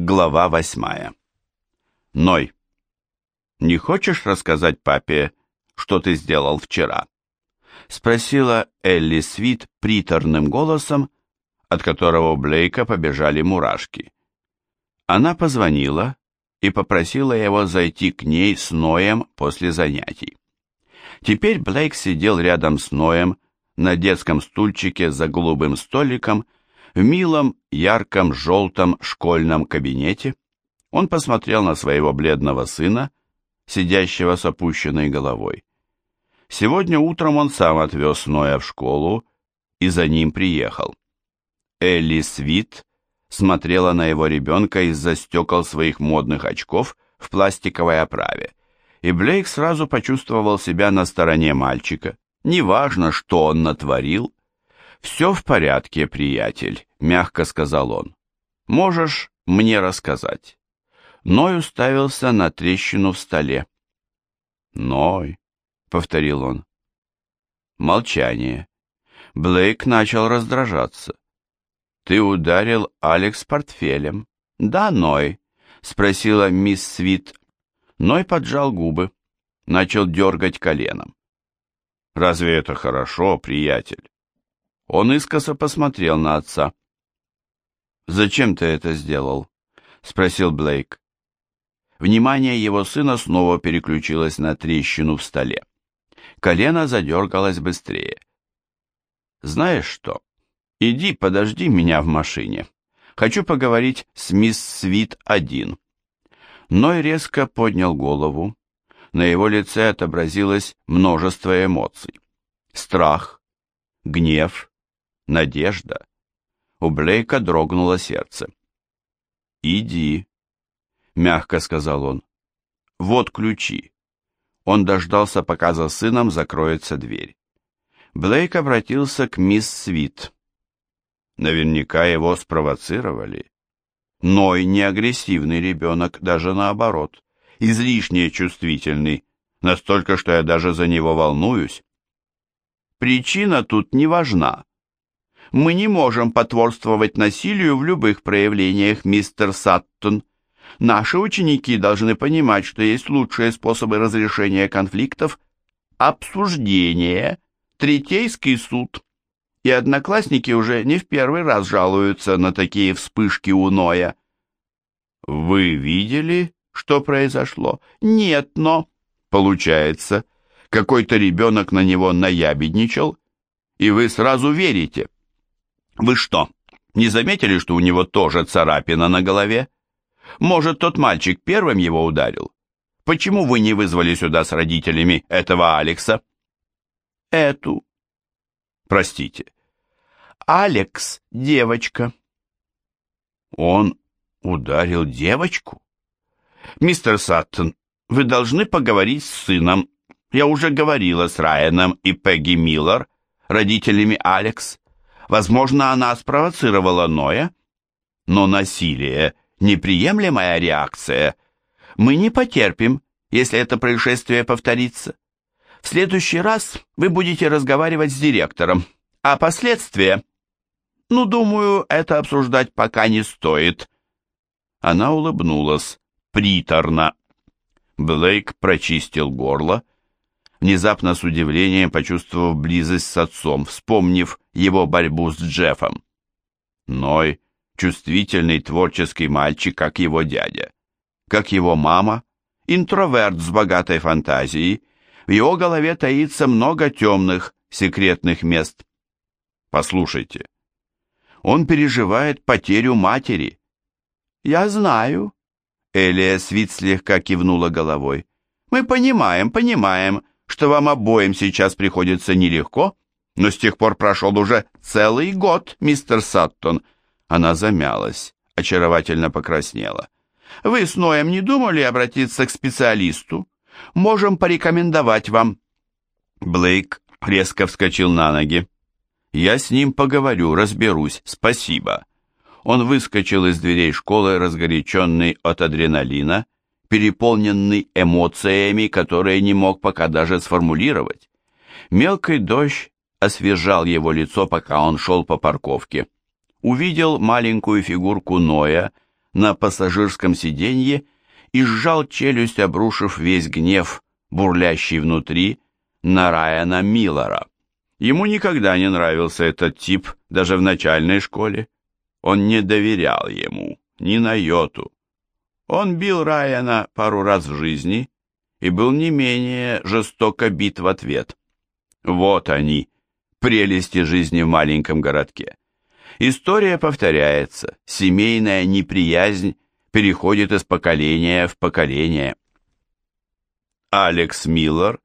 Глава восьмая. Ной, не хочешь рассказать папе, что ты сделал вчера? Спросила Элли Свит приторным голосом, от которого Блейка побежали мурашки. Она позвонила и попросила его зайти к ней с Ноем после занятий. Теперь Блейк сидел рядом с Ноем на детском стульчике за голубым столиком в милом, ярком, желтом школьном кабинете он посмотрел на своего бледного сына, сидящего с опущенной головой. Сегодня утром он сам отвез Ноя в школу и за ним приехал. Элли Свит смотрела на его ребенка из-за стекол своих модных очков в пластиковой оправе, и Блейк сразу почувствовал себя на стороне мальчика. Неважно, что он натворил, «Все в порядке, приятель», — мягко сказал он. «Можешь мне рассказать?» Ной уставился на трещину в столе. «Ной», — повторил он. Молчание. Блейк начал раздражаться. «Ты ударил Алекс портфелем?» «Да, Ной», — спросила мисс Свит. Ной поджал губы, начал дергать коленом. «Разве это хорошо, приятель?» Он искоса посмотрел на отца. «Зачем ты это сделал?» — спросил Блейк. Внимание его сына снова переключилось на трещину в столе. Колено задергалось быстрее. «Знаешь что? Иди, подожди меня в машине. Хочу поговорить с мисс Свит-1». Ной резко поднял голову. На его лице отобразилось множество эмоций. Страх, гнев, надежда. У Блейка дрогнуло сердце. «Иди», — мягко сказал он. «Вот ключи». Он дождался, пока за сыном закроется дверь. Блейк обратился к мисс Свит. Наверняка его спровоцировали. Ной не агрессивный ребенок, даже наоборот, излишне чувствительный, настолько, что я даже за него волнуюсь. Причина тут не важна, мы не можем потворствовать насилию в любых проявлениях, мистер Саттон. Наши ученики должны понимать, что есть лучшие способы разрешения конфликтов – обсуждение, третейский суд. И одноклассники уже не в первый раз жалуются на такие вспышки у Ноя. Вы видели, что произошло? Нет, но... Получается, какой-то ребенок на него наябедничал, и вы сразу верите. Вы что, не заметили, что у него тоже царапина на голове? Может, тот мальчик первым его ударил? Почему вы не вызвали сюда с родителями этого Алекса? Эту. Простите. Алекс, девочка. Он ударил девочку? Мистер Саттон, вы должны поговорить с сыном. Я уже говорила с Райаном и Пегги Миллер, родителями Алекс. Возможно, она спровоцировала Ноя, но насилие – неприемлемая реакция. Мы не потерпим, если это происшествие повторится. В следующий раз вы будете разговаривать с директором, а последствия... Ну, думаю, это обсуждать пока не стоит. Она улыбнулась, приторно. Блейк прочистил горло, внезапно с удивлением почувствовав близость с отцом, вспомнив его борьбу с Джеффом. Ной — чувствительный творческий мальчик, как его дядя. Как его мама, интроверт с богатой фантазией, в его голове таится много темных, секретных мест. Послушайте, он переживает потерю матери. Я знаю. Элия Свит слегка кивнула головой. Мы понимаем, понимаем, что вам обоим сейчас приходится нелегко, но с тех пор прошел уже целый год, мистер Саттон. Она замялась, очаровательно покраснела. Вы с Ноем не думали обратиться к специалисту? Можем порекомендовать вам. Блейк резко вскочил на ноги. Я с ним поговорю, разберусь, спасибо. Он выскочил из дверей школы, разгоряченный от адреналина, переполненный эмоциями, которые не мог пока даже сформулировать. Мелкий дождь освежал его лицо, пока он шел по парковке. Увидел маленькую фигурку Ноя на пассажирском сиденье и сжал челюсть, обрушив весь гнев, бурлящий внутри, на Райана Миллера. Ему никогда не нравился этот тип, даже в начальной школе. Он не доверял ему, ни на йоту. Он бил Райана пару раз в жизни и был не менее жестоко бит в ответ. Вот они, прелести жизни в маленьком городке. История повторяется, семейная неприязнь переходит из поколения в поколение. Алекс Миллер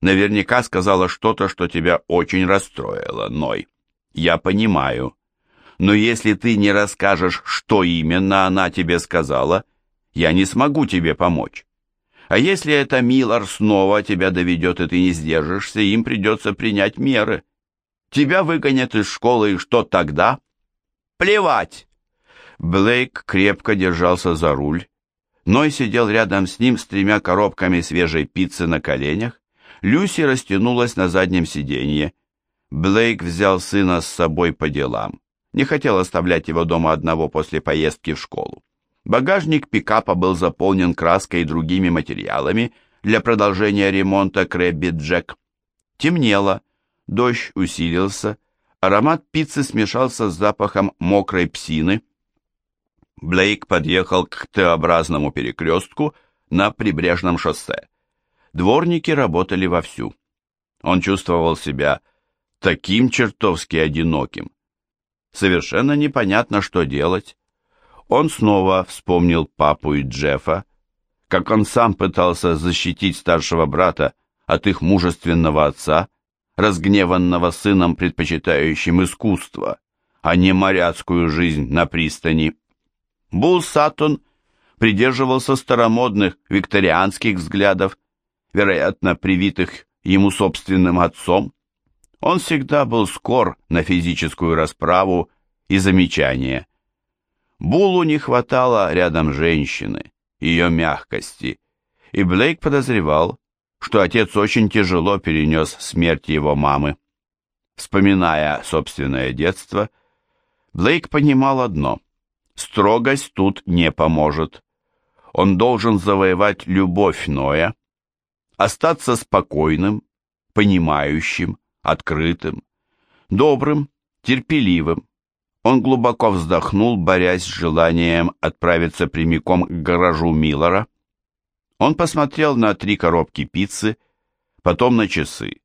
наверняка сказала что-то, что тебя очень расстроило, Ной. Я понимаю. Но если ты не расскажешь, что именно она тебе сказала, я не смогу тебе помочь. А если это Миллар снова тебя доведет, и ты не сдержишься, им придется принять меры. Тебя выгонят из школы, и что тогда? Плевать! Блейк крепко держался за руль. Ной сидел рядом с ним с тремя коробками свежей пиццы на коленях. Люси растянулась на заднем сиденье. Блейк взял сына с собой по делам. Не хотел оставлять его дома одного после поездки в школу. Багажник пикапа был заполнен краской и другими материалами для продолжения ремонта Крэбби Джек. Темнело, дождь усилился, аромат пиццы смешался с запахом мокрой псины. Блейк подъехал к Т-образному перекрестку на прибрежном шоссе. Дворники работали вовсю. Он чувствовал себя таким чертовски одиноким. Совершенно непонятно, что делать. Он снова вспомнил папу и Джеффа, как он сам пытался защитить старшего брата от их мужественного отца, разгневанного сыном, предпочитающим искусство, а не моряцкую жизнь на пристани. Бул Саттон придерживался старомодных викторианских взглядов, вероятно, привитых ему собственным отцом. Он всегда был скор на физическую расправу и замечания. Булу не хватало рядом женщины, ее мягкости, и Блейк подозревал, что отец очень тяжело перенес смерть его мамы. Вспоминая собственное детство, Блейк понимал одно – строгость тут не поможет. Он должен завоевать любовь Ноя, остаться спокойным, понимающим, открытым, добрым, терпеливым, он глубоко вздохнул, борясь с желанием отправиться прямиком к гаражу Миллера. Он посмотрел на три коробки пиццы, потом на часы,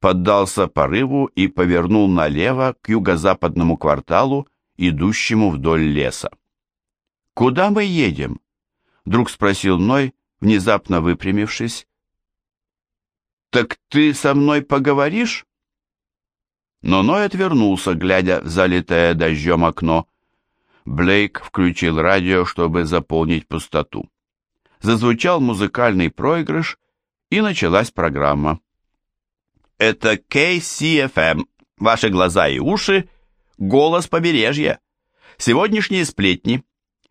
поддался порыву и повернул налево к юго-западному кварталу, идущему вдоль леса. «Куда мы едем?» — вдруг спросил Ной, внезапно выпрямившись. «Так ты со мной поговоришь?» Но Ной отвернулся, глядя в залитое дождем окно. Блейк включил радио, чтобы заполнить пустоту. Зазвучал музыкальный проигрыш, и началась программа. Это KCFM, ваши глаза и уши, голос побережья. Сегодняшние сплетни.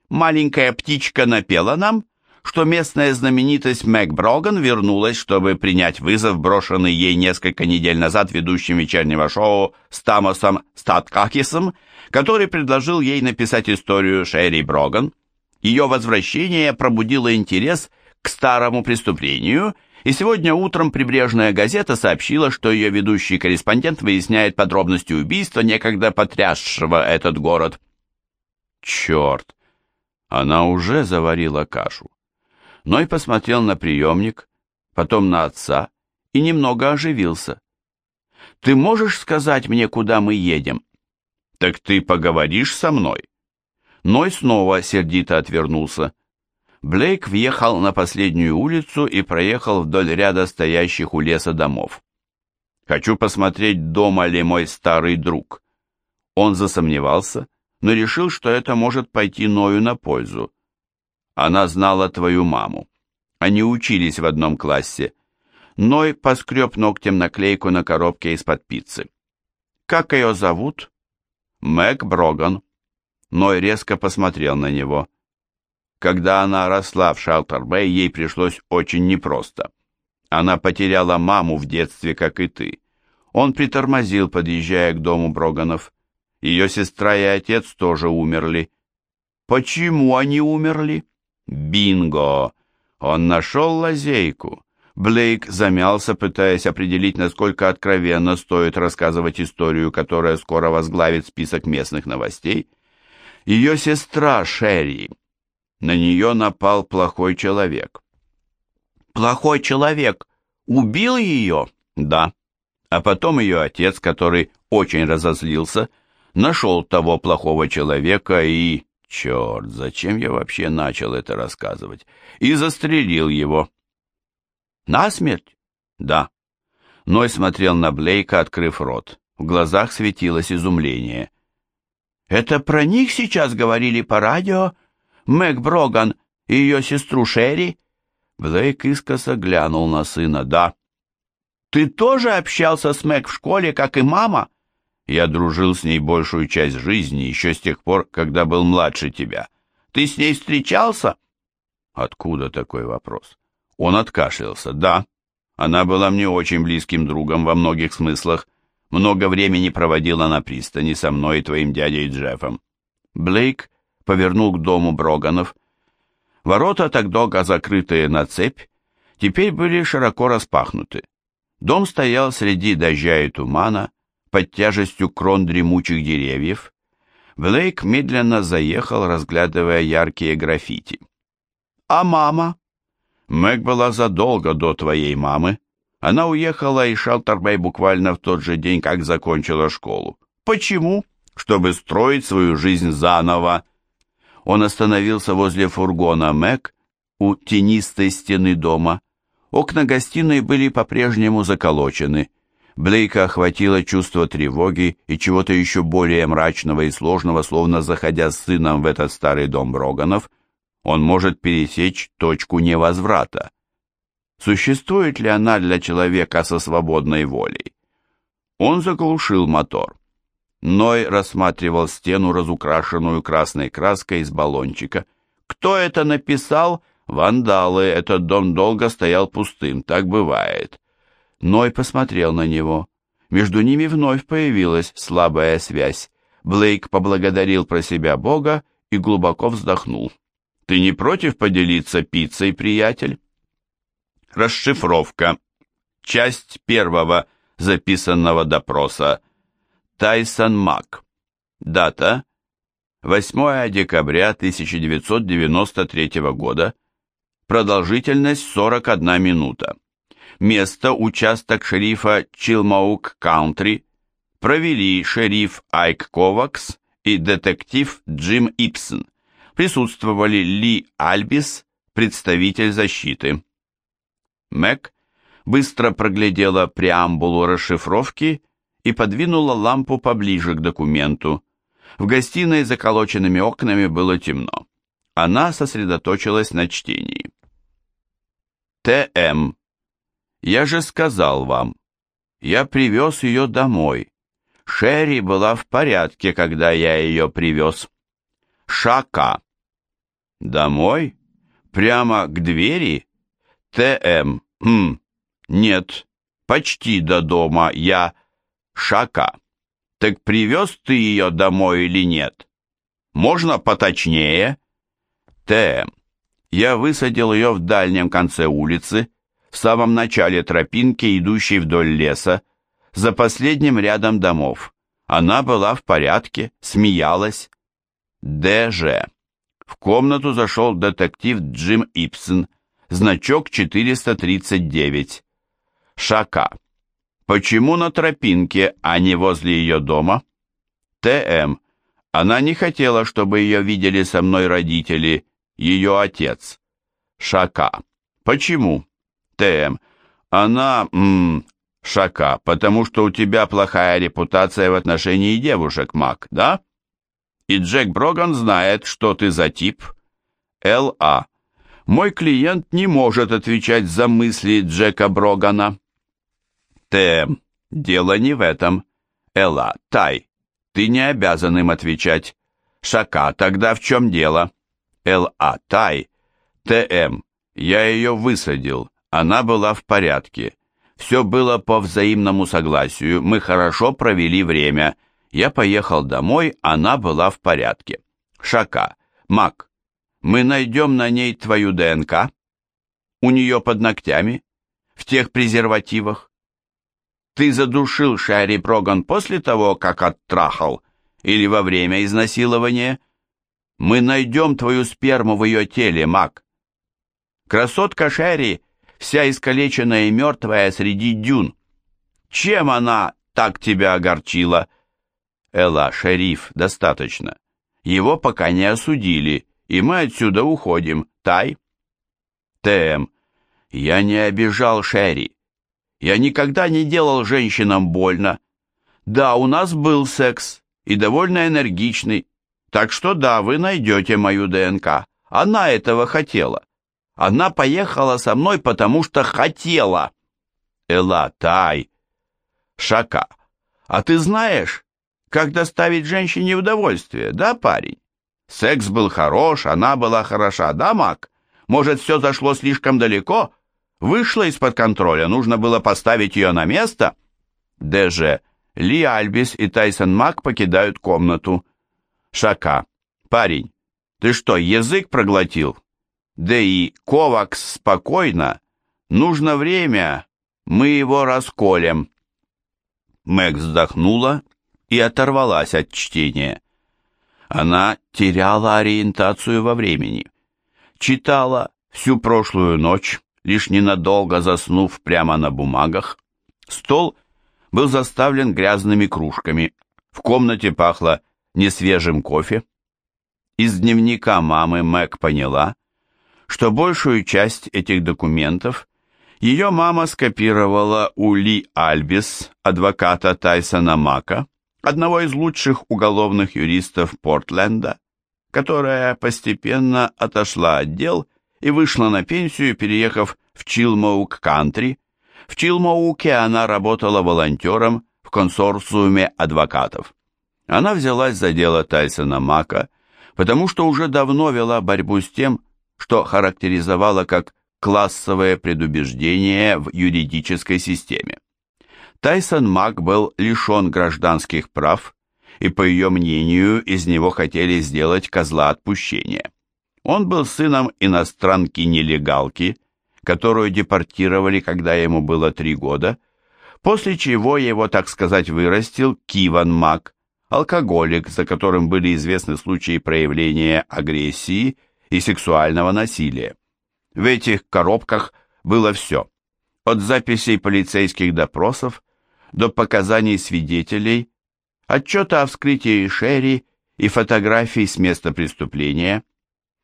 Маленькая птичка напела нам, что местная знаменитость Мэг Броган вернулась, чтобы принять вызов, брошенный ей несколько недель назад ведущим вечернего шоу с Тамосом Статкакисом, который предложил ей написать историю Шерри Броган. Ее возвращение пробудило интерес к старому преступлению, и сегодня утром прибрежная газета сообщила, что ее ведущий корреспондент выясняет подробности убийства, некогда потрясшего этот город. Черт! Она уже заварила кашу. Ной посмотрел на приемник, потом на отца и немного оживился. «Ты можешь сказать мне, куда мы едем?» «Так ты поговоришь со мной?» Ной снова сердито отвернулся. Блейк въехал на последнюю улицу и проехал вдоль ряда стоящих у леса домов. «Хочу посмотреть, дома ли мой старый друг». Он засомневался, но решил, что это может пойти Ною на пользу. Она знала твою маму. Они учились в одном классе. Ной поскреб ногтем наклейку на коробке из-под пиццы. «Как ее зовут?» «Мэг Броган». Ной резко посмотрел на него. Когда она росла в Шалтер-Бэй, ей пришлось очень непросто. Она потеряла маму в детстве, как и ты. Он притормозил, подъезжая к дому Броганов. Ее сестра и отец тоже умерли. Почему они умерли? Бинго! Он нашел лазейку. Блейк замялся, пытаясь определить, насколько откровенно стоит рассказывать историю, которая скоро возглавит список местных новостей. Ее сестра Шерри. На нее напал плохой человек. Плохой человек убил ее? Да. А потом ее отец, который очень разозлился, нашел того плохого человека и... Черт, зачем я вообще начал это рассказывать? И застрелил его. Насмерть? Да. Ной смотрел на Блейка, открыв рот. В глазах светилось изумление. «Это про них сейчас говорили по радио? Мэг Броган и ее сестру Шерри?» Блейк искоса глянул на сына. «Да». «Ты тоже общался с Мэг в школе, как и мама?» «Я дружил с ней большую часть жизни, еще с тех пор, когда был младше тебя. Ты с ней встречался?» «Откуда такой вопрос?» Он откашлялся. «Да, она была мне очень близким другом во многих смыслах. Много времени проводила на пристани со мной и твоим дядей Джеффом». Блейк повернул к дому Броганов. Ворота, так долго закрытые на цепь, теперь были широко распахнуты. Дом стоял среди дождя и тумана, под тяжестью крон дремучих деревьев. Блейк медленно заехал, разглядывая яркие граффити. «А мама?» Мэг была задолго до твоей мамы. Она уехала из Шелтербей буквально в тот же день, как закончила школу. Почему? Чтобы строить свою жизнь заново. Он остановился возле фургона Мэг у тенистой стены дома. Окна гостиной были по-прежнему заколочены. Блейка охватило чувство тревоги и чего-то еще более мрачного и сложного, словно заходя с сыном в этот старый дом Броганов – он может пересечь точку невозврата. Существует ли она для человека со свободной волей? Он заглушил мотор. Ной рассматривал стену, разукрашенную красной краской из баллончика. Кто это написал? Вандалы. Этот дом долго стоял пустым, так бывает. Ной посмотрел на него. Между ними вновь появилась слабая связь. Блейк поблагодарил про себя Бога и глубоко вздохнул. Ты не против поделиться пиццей, приятель? Расшифровка. Часть первого записанного допроса. Тайсон Мак. Дата. 8 декабря 1993 года. Продолжительность 41 минута. Место участок шерифа Чилмаук Каунтри. Провели шериф Айк Ковакс и детектив Джим Ипсон присутствовали Ли Альбис, представитель защиты. Мэг быстро проглядела преамбулу расшифровки и подвинула лампу поближе к документу. В гостиной заколоченными окнами было темно. Она сосредоточилась на чтении. «ТМ. Я же сказал вам. Я привез ее домой. Шерри была в порядке, когда я ее привез. Шака. Домой? Прямо к двери? ТМ. Хм. Нет. Почти до дома. Я Шака. Так привез ты ее домой или нет? Можно поточнее? ТМ. Я высадил ее в дальнем конце улицы, в самом начале тропинки, идущей вдоль леса, за последним рядом домов. Она была в порядке, смеялась. ДЖ. В комнату зашел детектив Джим Ипсон, значок 439. Шака. Почему на тропинке, а не возле ее дома? ТМ. Она не хотела, чтобы ее видели со мной родители, ее отец. Шака. Почему? ТМ. Она... М Шака, потому что у тебя плохая репутация в отношении девушек, Мак, да? и Джек Броган знает, что ты за тип. Л.А. Мой клиент не может отвечать за мысли Джека Брогана. Т.М. Дело не в этом. Л.А. Тай, ты не обязан им отвечать. Шака, тогда в чем дело? Л.А. Тай. Т.М. Я ее высадил. Она была в порядке. Все было по взаимному согласию. Мы хорошо провели время. Я поехал домой, она была в порядке. Шака, Мак, мы найдем на ней твою ДНК? У нее под ногтями? В тех презервативах? Ты задушил Шерри Проган после того, как оттрахал? Или во время изнасилования? Мы найдем твою сперму в ее теле, Мак. Красотка Шерри вся искалеченная и мертвая среди дюн. Чем она так тебя огорчила? Элла, шериф, достаточно. Его пока не осудили, и мы отсюда уходим. Тай? ТМ. Я не обижал Шерри. Я никогда не делал женщинам больно. Да, у нас был секс, и довольно энергичный. Так что да, вы найдете мою ДНК. Она этого хотела. Она поехала со мной, потому что хотела. Эла, Тай. Шака. А ты знаешь, как доставить женщине удовольствие, да, парень? Секс был хорош, она была хороша, да, Мак? Может, все зашло слишком далеко? Вышло из-под контроля, нужно было поставить ее на место? ДЖ. Ли Альбис и Тайсон Мак покидают комнату. Шака. Парень, ты что, язык проглотил? Да и Ковакс спокойно. Нужно время, мы его расколем. Мэг вздохнула и оторвалась от чтения. Она теряла ориентацию во времени. Читала всю прошлую ночь, лишь ненадолго заснув прямо на бумагах. Стол был заставлен грязными кружками. В комнате пахло несвежим кофе. Из дневника мамы Мэг поняла, что большую часть этих документов ее мама скопировала у Ли Альбис, адвоката Тайсона Мака, одного из лучших уголовных юристов Портленда, которая постепенно отошла от дел и вышла на пенсию, переехав в Чилмоук-кантри. В Чилмоуке она работала волонтером в консорциуме адвокатов. Она взялась за дело Тайсона Мака, потому что уже давно вела борьбу с тем, что характеризовала как классовое предубеждение в юридической системе. Тайсон Мак был лишен гражданских прав, и, по ее мнению, из него хотели сделать козла отпущения. Он был сыном иностранки-нелегалки, которую депортировали, когда ему было три года, после чего его, так сказать, вырастил Киван Мак, алкоголик, за которым были известны случаи проявления агрессии и сексуального насилия. В этих коробках было все, от записей полицейских допросов до показаний свидетелей, отчета о вскрытии Шерри и фотографий с места преступления.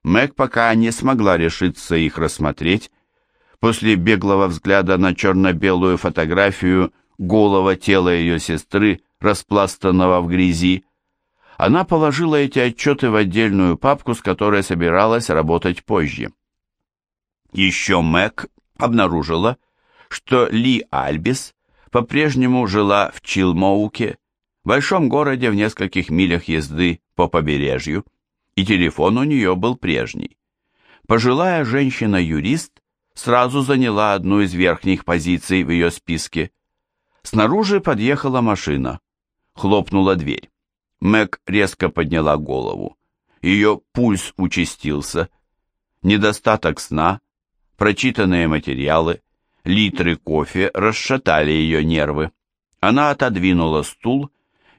Мэг пока не смогла решиться их рассмотреть. После беглого взгляда на черно-белую фотографию голого тела ее сестры, распластанного в грязи, она положила эти отчеты в отдельную папку, с которой собиралась работать позже. Еще Мэг обнаружила, что Ли Альбис по-прежнему жила в Чилмоуке, большом городе в нескольких милях езды по побережью, и телефон у нее был прежний. Пожилая женщина-юрист сразу заняла одну из верхних позиций в ее списке. Снаружи подъехала машина. Хлопнула дверь. Мэг резко подняла голову. Ее пульс участился. Недостаток сна, прочитанные материалы, литры кофе расшатали ее нервы. Она отодвинула стул,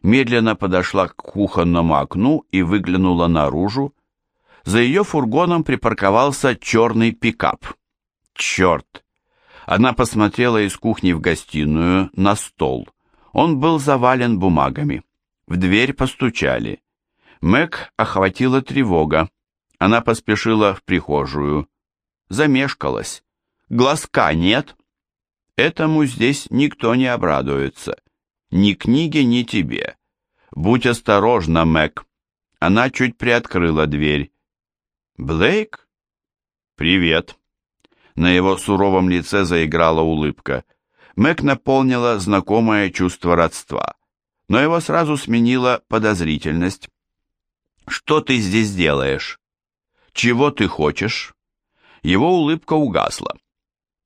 медленно подошла к кухонному окну и выглянула наружу. За ее фургоном припарковался черный пикап. Черт! Она посмотрела из кухни в гостиную на стол. Он был завален бумагами. В дверь постучали. Мэг охватила тревога. Она поспешила в прихожую. Замешкалась. Глазка нет. Этому здесь никто не обрадуется. Ни книге, ни тебе. Будь осторожна, Мэг. Она чуть приоткрыла дверь. Блейк? Привет. На его суровом лице заиграла улыбка. Мэг наполнила знакомое чувство родства но его сразу сменила подозрительность. «Что ты здесь делаешь? Чего ты хочешь?» Его улыбка угасла.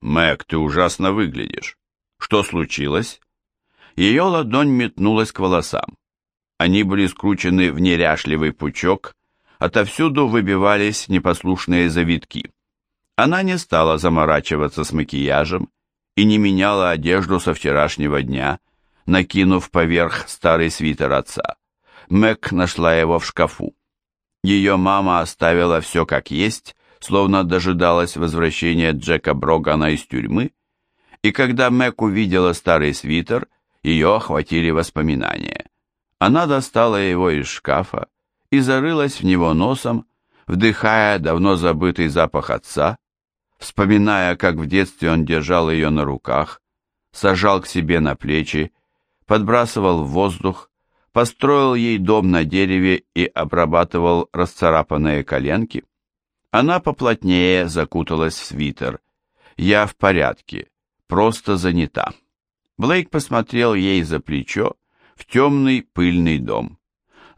«Мэг, ты ужасно выглядишь. Что случилось?» Ее ладонь метнулась к волосам. Они были скручены в неряшливый пучок, Отовсюду выбивались непослушные завитки. Она не стала заморачиваться с макияжем и не меняла одежду со вчерашнего дня, накинув поверх старый свитер отца. Мэг нашла его в шкафу. Ее мама оставила все как есть, словно дожидалась возвращения Джека Брогана из тюрьмы, и когда Мэг увидела старый свитер, ее охватили воспоминания. Она достала его из шкафа и зарылась в него носом, вдыхая давно забытый запах отца, вспоминая, как в детстве он держал ее на руках, сажал к себе на плечи, подбрасывал в воздух, построил ей дом на дереве и обрабатывал расцарапанные коленки. Она поплотнее закуталась в свитер. «Я в порядке, просто занята». Блейк посмотрел ей за плечо в темный пыльный дом.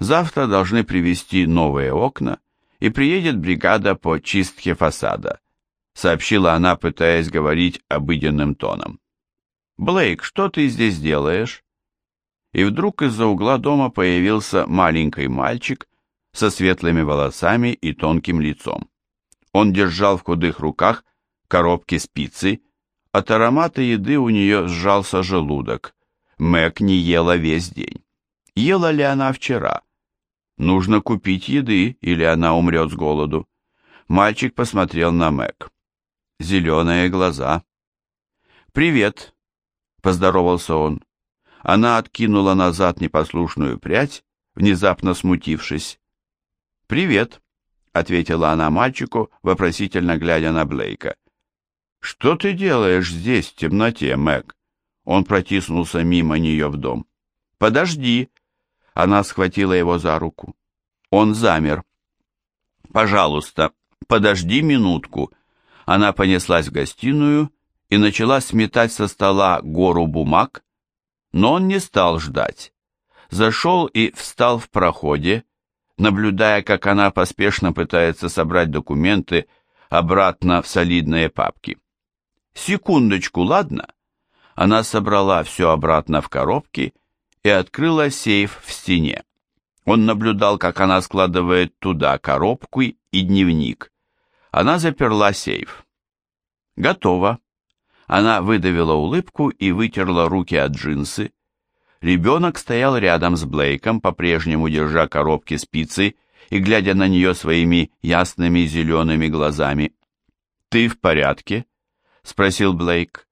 Завтра должны привезти новые окна, и приедет бригада по чистке фасада, сообщила она, пытаясь говорить обыденным тоном. «Блейк, что ты здесь делаешь?» И вдруг из-за угла дома появился маленький мальчик со светлыми волосами и тонким лицом. Он держал в худых руках коробки спицы, от аромата еды у нее сжался желудок. Мэг не ела весь день. Ела ли она вчера? Нужно купить еды, или она умрет с голоду. Мальчик посмотрел на Мэг. Зеленые глаза. «Привет», — поздоровался он. Она откинула назад непослушную прядь, внезапно смутившись. «Привет», — ответила она мальчику, вопросительно глядя на Блейка. «Что ты делаешь здесь, в темноте, Мэг?» Он протиснулся мимо нее в дом. «Подожди!» Она схватила его за руку. Он замер. «Пожалуйста, подожди минутку». Она понеслась в гостиную и начала сметать со стола гору бумаг, но он не стал ждать. Зашел и встал в проходе, наблюдая, как она поспешно пытается собрать документы обратно в солидные папки. «Секундочку, ладно?» Она собрала все обратно в коробки и открыла сейф в стене. Он наблюдал, как она складывает туда коробку и дневник. Она заперла сейф. «Готово», она выдавила улыбку и вытерла руки от джинсы. Ребенок стоял рядом с Блейком, по-прежнему держа коробки спицы и глядя на нее своими ясными зелеными глазами. «Ты в порядке?» — спросил Блейк.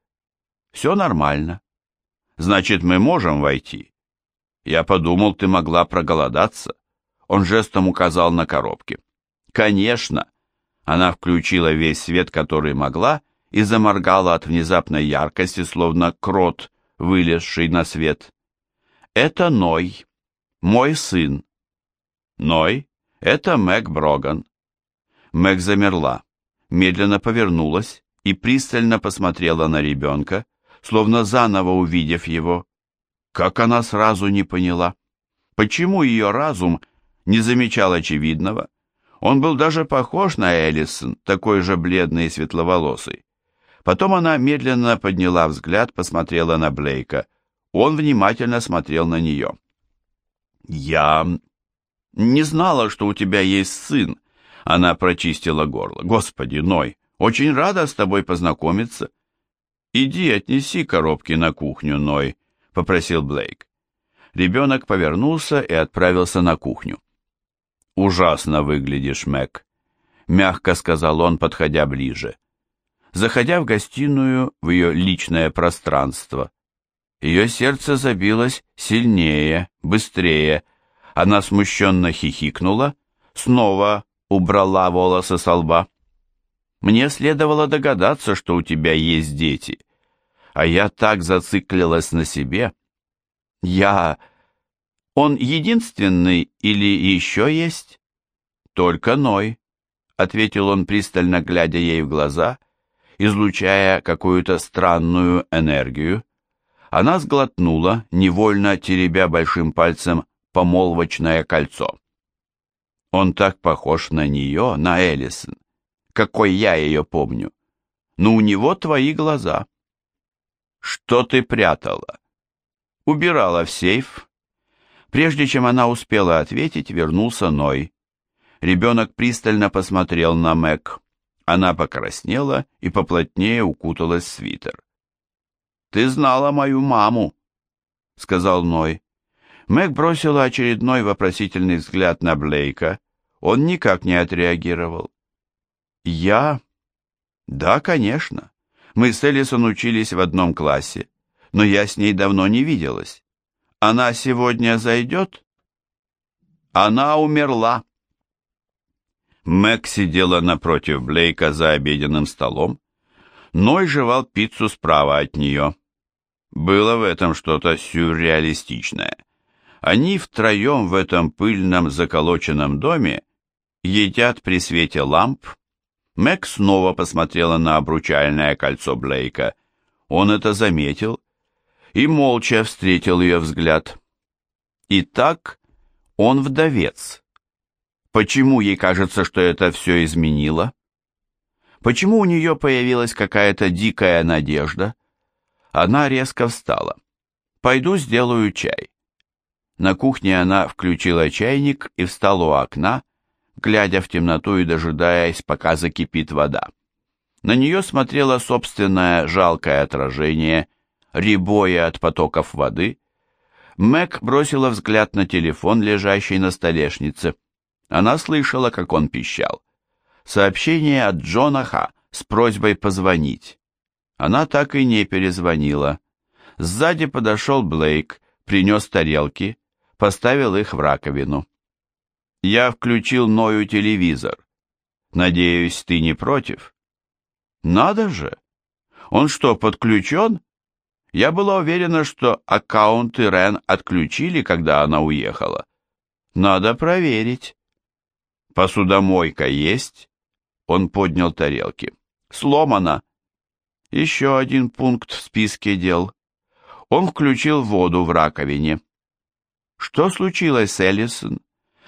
«Все нормально. Значит, мы можем войти?» «Я подумал, ты могла проголодаться». Он жестом указал на коробки. «Конечно!» Она включила весь свет, который могла, и заморгала от внезапной яркости, словно крот, вылезший на свет. «Это Ной, мой сын». «Ной, это Мэг Броган». Мэг замерла, медленно повернулась и пристально посмотрела на ребенка, словно заново увидев его. Как она сразу не поняла? Почему ее разум не замечал очевидного? Он был даже похож на Эллисон, такой же бледный и светловолосый. Потом она медленно подняла взгляд, посмотрела на Блейка. Он внимательно смотрел на нее. «Я не знала, что у тебя есть сын», — она прочистила горло. «Господи, Ной, очень рада с тобой познакомиться». «Иди, отнеси коробки на кухню, Ной», — попросил Блейк. Ребенок повернулся и отправился на кухню. «Ужасно выглядишь, Мэг», — мягко сказал он, подходя ближе заходя в гостиную в ее личное пространство. Ее сердце забилось сильнее, быстрее. Она смущенно хихикнула, снова убрала волосы со лба. «Мне следовало догадаться, что у тебя есть дети, а я так зациклилась на себе. Я... Он единственный или еще есть?» «Только Ной», — ответил он, пристально глядя ей в глаза излучая какую-то странную энергию. Она сглотнула, невольно теребя большим пальцем помолвочное кольцо. Он так похож на нее, на Элисон, какой я ее помню. Но у него твои глаза. Что ты прятала? Убирала в сейф. Прежде чем она успела ответить, вернулся Ной. Ребенок пристально посмотрел на Мэг. Она покраснела и поплотнее укуталась в свитер. «Ты знала мою маму», — сказал Ной. Мэг бросила очередной вопросительный взгляд на Блейка. Он никак не отреагировал. «Я?» «Да, конечно. Мы с Элисон учились в одном классе, но я с ней давно не виделась. Она сегодня зайдет?» «Она умерла». Мэг сидела напротив Блейка за обеденным столом. Ной жевал пиццу справа от нее. Было в этом что-то сюрреалистичное. Они втроем в этом пыльном заколоченном доме едят при свете ламп. Мэг снова посмотрела на обручальное кольцо Блейка. Он это заметил и молча встретил ее взгляд. Итак, он вдовец. Почему ей кажется, что это все изменило? Почему у нее появилась какая-то дикая надежда? Она резко встала. «Пойду сделаю чай». На кухне она включила чайник и встала у окна, глядя в темноту и дожидаясь, пока закипит вода. На нее смотрело собственное жалкое отражение, рябое от потоков воды. Мэг бросила взгляд на телефон, лежащий на столешнице. Она слышала, как он пищал. Сообщение от Джонаха с просьбой позвонить. Она так и не перезвонила. Сзади подошел Блейк, принес тарелки, поставил их в раковину. Я включил Ною телевизор. Надеюсь, ты не против? Надо же! Он что, подключен? Я была уверена, что аккаунты Рен отключили, когда она уехала. Надо проверить. «Посудомойка есть?» Он поднял тарелки. «Сломана». Еще один пункт в списке дел. Он включил воду в раковине. «Что случилось с Эллисон?»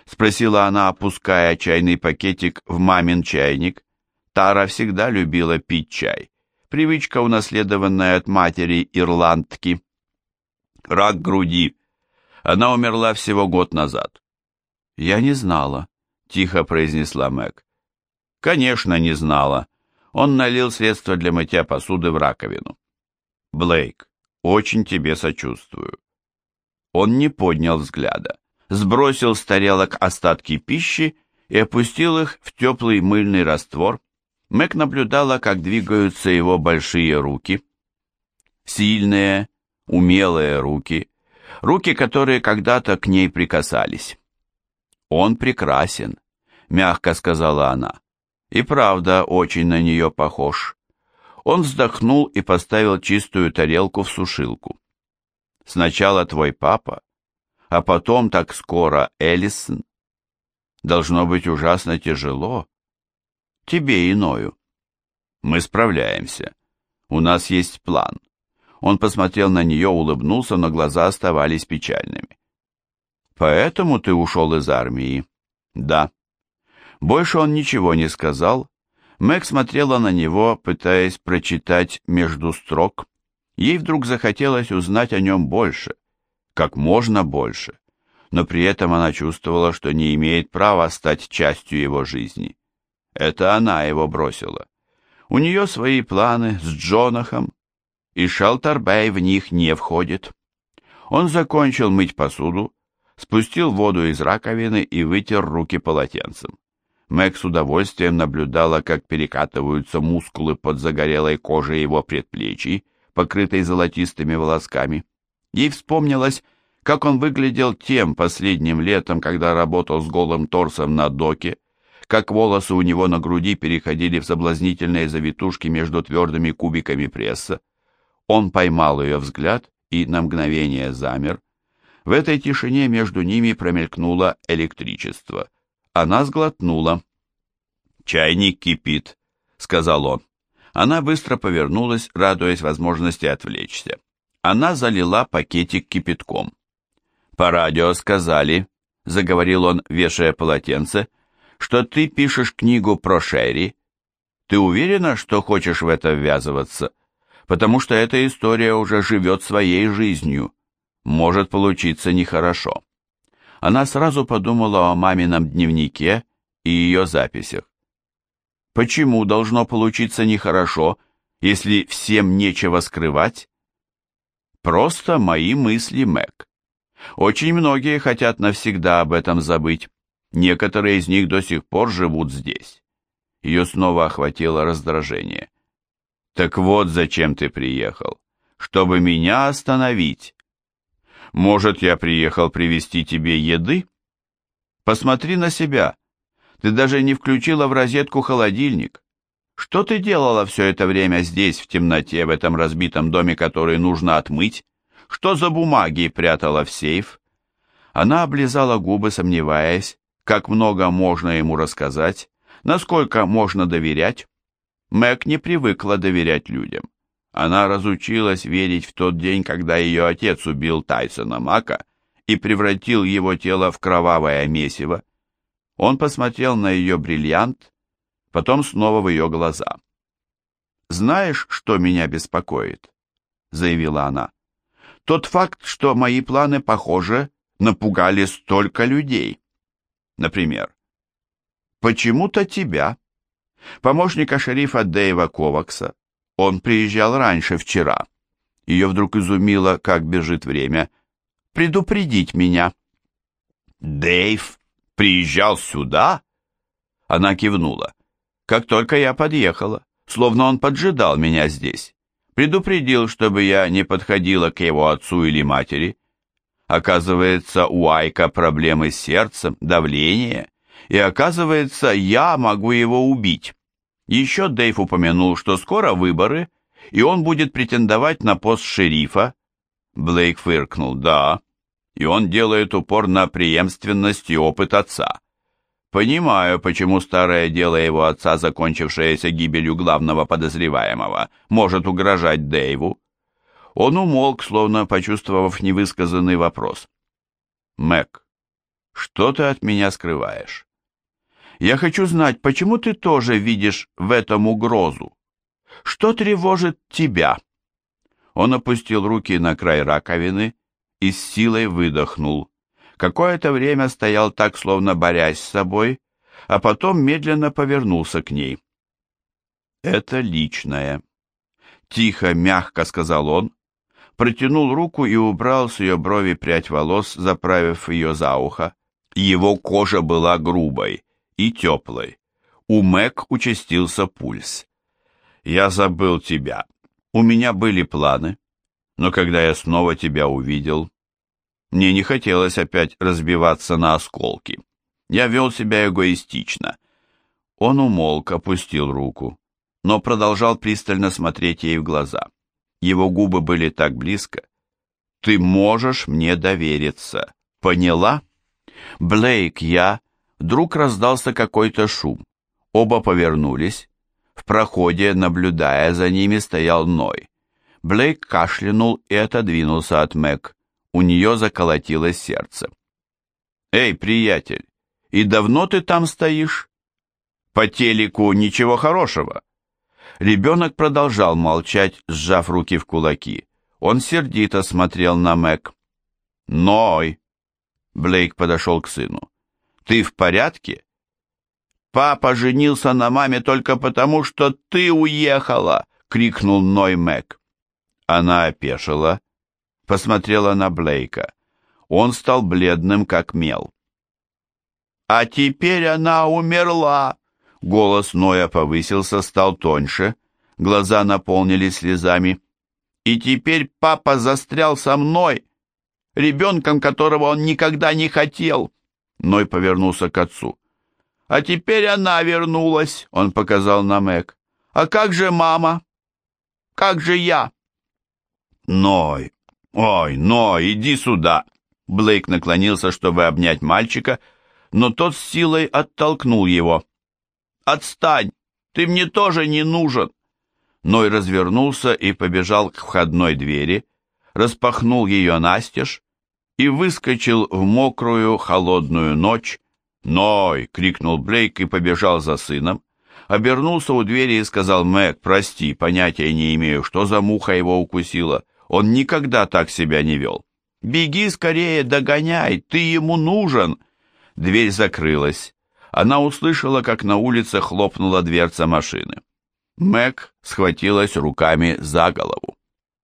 Спросила она, опуская чайный пакетик в мамин чайник. Тара всегда любила пить чай. Привычка, унаследованная от матери ирландки. Рак груди. Она умерла всего год назад. Я не знала. — тихо произнесла Мэг. «Конечно, не знала. Он налил средство для мытья посуды в раковину». «Блейк, очень тебе сочувствую». Он не поднял взгляда, сбросил с тарелок остатки пищи и опустил их в теплый мыльный раствор. Мэг наблюдала, как двигаются его большие руки. Сильные, умелые руки, руки, которые когда-то к ней прикасались. «Он прекрасен», — мягко сказала она. «И правда очень на нее похож». Он вздохнул и поставил чистую тарелку в сушилку. «Сначала твой папа, а потом так скоро Эллисон. Должно быть ужасно тяжело. Тебе иною. Мы справляемся. У нас есть план». Он посмотрел на нее, улыбнулся, но глаза оставались печальными. Поэтому ты ушел из армии? Да. Больше он ничего не сказал. Мэг смотрела на него, пытаясь прочитать между строк. Ей вдруг захотелось узнать о нем больше, как можно больше, но при этом она чувствовала, что не имеет права стать частью его жизни. Это она его бросила. У нее свои планы с Джонахом, и Шелтербей в них не входит. Он закончил мыть посуду, спустил воду из раковины и вытер руки полотенцем. Мэг с удовольствием наблюдала, как перекатываются мускулы под загорелой кожей его предплечий, покрытой золотистыми волосками. Ей вспомнилось, как он выглядел тем последним летом, когда работал с голым торсом на доке, как волосы у него на груди переходили в соблазнительные завитушки между твердыми кубиками пресса. Он поймал ее взгляд и на мгновение замер, в этой тишине между ними промелькнуло электричество. Она сглотнула. «Чайник кипит», — сказал он. Она быстро повернулась, радуясь возможности отвлечься. Она залила пакетик кипятком. «По радио сказали», — заговорил он, вешая полотенце, «что ты пишешь книгу про Шерри. Ты уверена, что хочешь в это ввязываться? Потому что эта история уже живет своей жизнью может получиться нехорошо. Она сразу подумала о мамином дневнике и ее записях. Почему должно получиться нехорошо, если всем нечего скрывать? Просто мои мысли, Мэг. Очень многие хотят навсегда об этом забыть. Некоторые из них до сих пор живут здесь. Ее снова охватило раздражение. «Так вот зачем ты приехал. Чтобы меня остановить. Может, я приехал привезти тебе еды? Посмотри на себя. Ты даже не включила в розетку холодильник. Что ты делала все это время здесь, в темноте, в этом разбитом доме, который нужно отмыть? Что за бумаги прятала в сейф? Она облизала губы, сомневаясь, как много можно ему рассказать, насколько можно доверять. Мэг не привыкла доверять людям. Она разучилась верить в тот день, когда ее отец убил Тайсона Мака и превратил его тело в кровавое месиво. Он посмотрел на ее бриллиант, потом снова в ее глаза. «Знаешь, что меня беспокоит?» — заявила она. «Тот факт, что мои планы, похоже, напугали столько людей. Например, почему-то тебя, помощника шерифа Дэйва Ковакса. Он приезжал раньше вчера. Ее вдруг изумило, как бежит время. Предупредить меня. «Дэйв приезжал сюда?» Она кивнула. «Как только я подъехала, словно он поджидал меня здесь. Предупредил, чтобы я не подходила к его отцу или матери. Оказывается, у Айка проблемы с сердцем, давление, и оказывается, я могу его убить. Еще Дэйв упомянул, что скоро выборы, и он будет претендовать на пост шерифа. Блейк фыркнул, да, и он делает упор на преемственность и опыт отца. Понимаю, почему старое дело его отца, закончившееся гибелью главного подозреваемого, может угрожать Дэйву. Он умолк, словно почувствовав невысказанный вопрос. «Мэг, что ты от меня скрываешь? Я хочу знать, почему ты тоже видишь в этом угрозу? Что тревожит тебя?» Он опустил руки на край раковины и с силой выдохнул. Какое-то время стоял так, словно борясь с собой, а потом медленно повернулся к ней. «Это личное», — тихо, мягко сказал он, протянул руку и убрал с ее брови прядь волос, заправив ее за ухо. Его кожа была грубой и теплой. У Мэг участился пульс. «Я забыл тебя. У меня были планы но когда я снова тебя увидел, мне не хотелось опять разбиваться на осколки. Я вел себя эгоистично. Он умолк, опустил руку, но продолжал пристально смотреть ей в глаза. Его губы были так близко. «Ты можешь мне довериться. Поняла?» «Блейк, я...» Вдруг раздался какой-то шум. Оба повернулись. В проходе, наблюдая за ними, стоял Ной. Блейк кашлянул и отодвинулся от Мэг. У нее заколотилось сердце. «Эй, приятель, и давно ты там стоишь?» «По телеку ничего хорошего». Ребенок продолжал молчать, сжав руки в кулаки. Он сердито смотрел на Мэг. «Ной!» Блейк подошел к сыну. «Ты в порядке?» «Папа женился на маме только потому, что ты уехала!» — крикнул Ной Мэг. Она опешила, посмотрела на Блейка. Он стал бледным, как мел. «А теперь она умерла!» Голос Ноя повысился, стал тоньше, глаза наполнились слезами. «И теперь папа застрял со мной, ребенком, которого он никогда не хотел!» Ной повернулся к отцу. «А теперь она вернулась!» — он показал на Мэг. «А как же мама? Как же я?» «Ной! Ой, Ной, иди сюда!» Блейк наклонился, чтобы обнять мальчика, но тот с силой оттолкнул его. «Отстань! Ты мне тоже не нужен!» Ной развернулся и побежал к входной двери, распахнул ее настежь и выскочил в мокрую холодную ночь. «Ной!» — крикнул Блейк и побежал за сыном. Обернулся у двери и сказал, «Мэг, прости, понятия не имею, что за муха его укусила. Он никогда так себя не вел. «Беги скорее, догоняй, ты ему нужен!» Дверь закрылась. она услышала, как на улице хлопнула дверца машины. Мэг схватилась руками за голову.